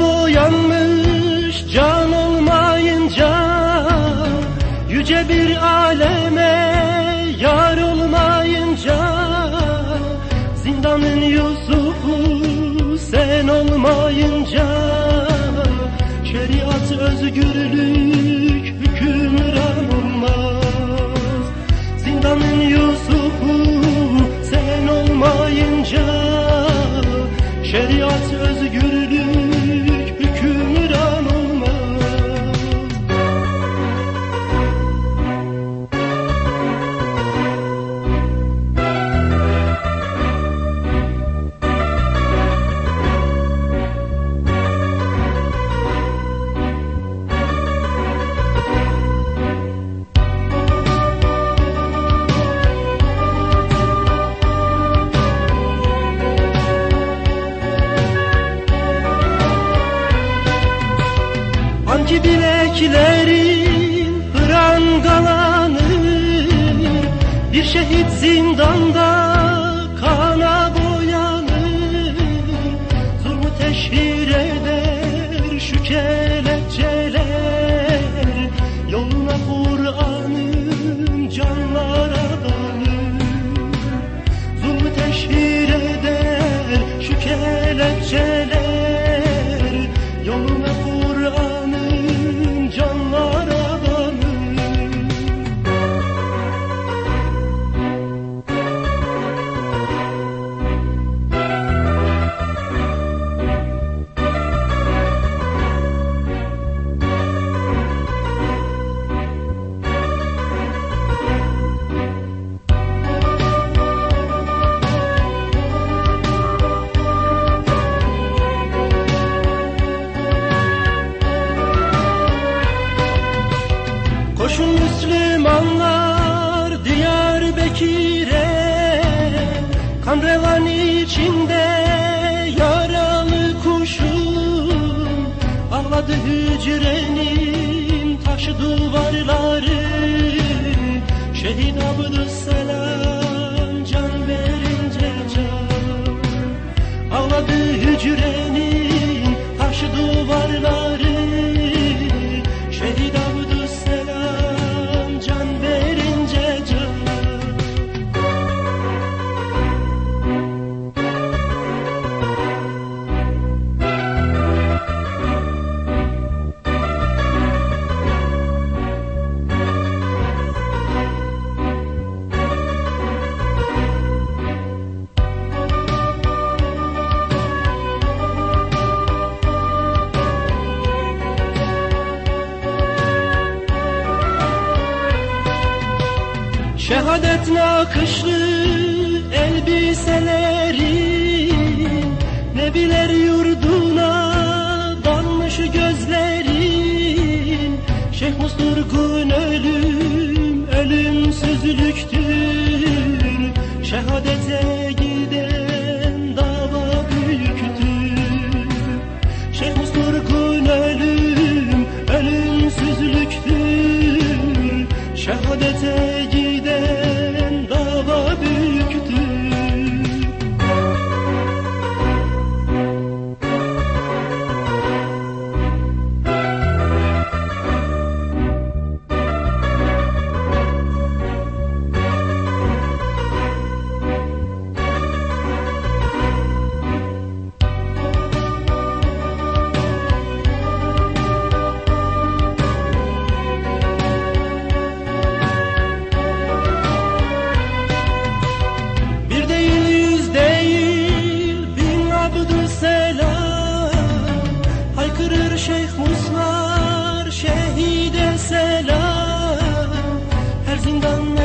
Boyanmış can olmayınca Yüce bir aleme yar olmayınca Zindanın Yusuf'u sen olmayınca Şeriat özgürlüğü Sanki bileklerin prangalanır Bir şehit zindanda kana boyanır. Zulmü teşhir eder Diyarbakır'e Kan revan içinde yaralı kuşum. Ağladı hücrenin taşı duvarları. Şehit Abdüsselam can verince can. Ağladı hücrenin taşı duvarları Şehadet nakışlı elbiseleri Nebiler yurduna dalmış gözlerin Şeyh Musturkun ölüm ölümsüzlüktür. Şehadete Şehadete Haykırır Şeyh Muslar şehide selam. Her zindan